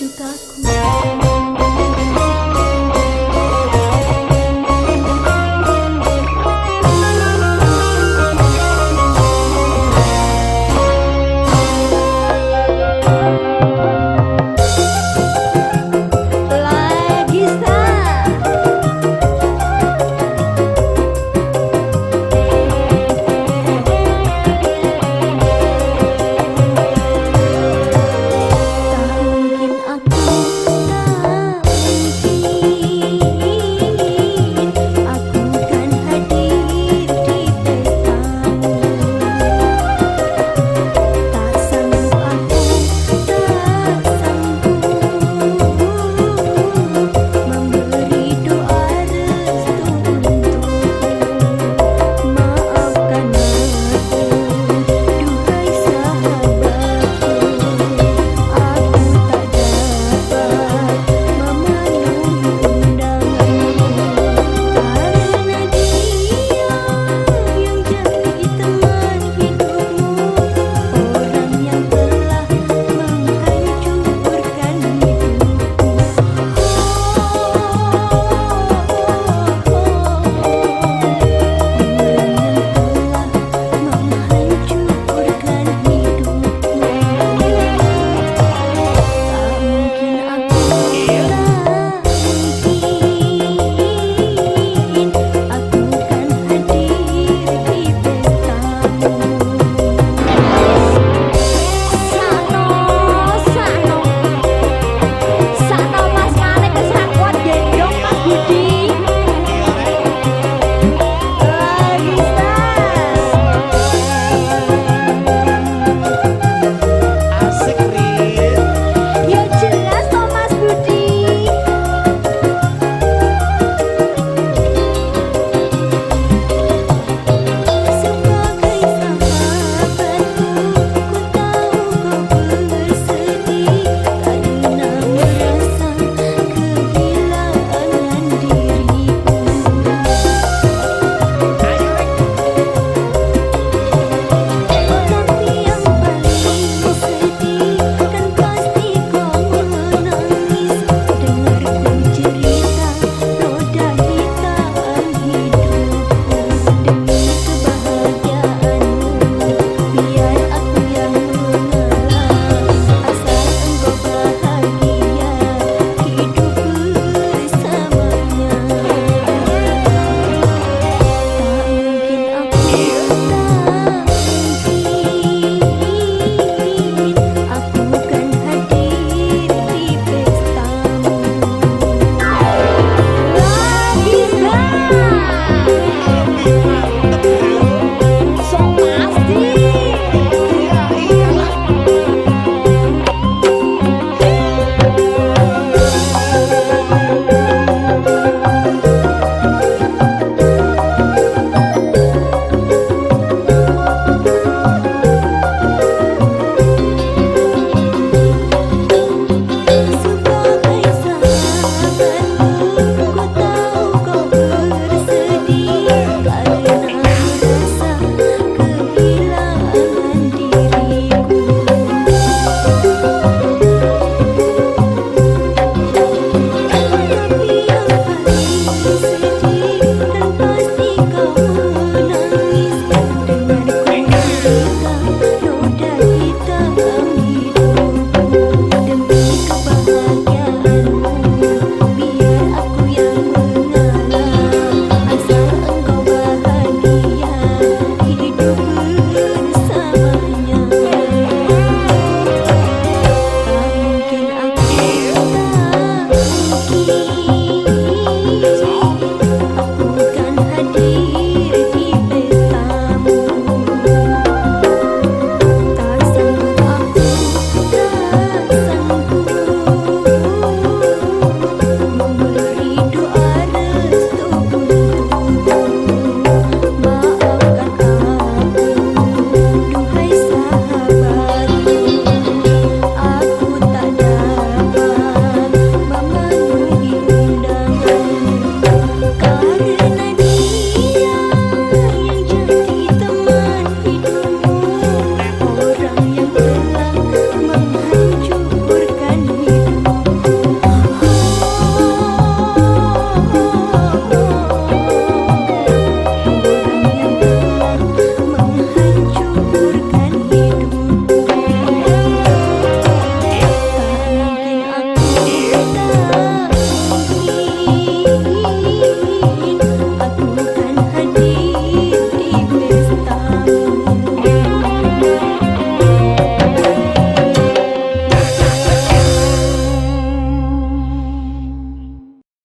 Dukaku.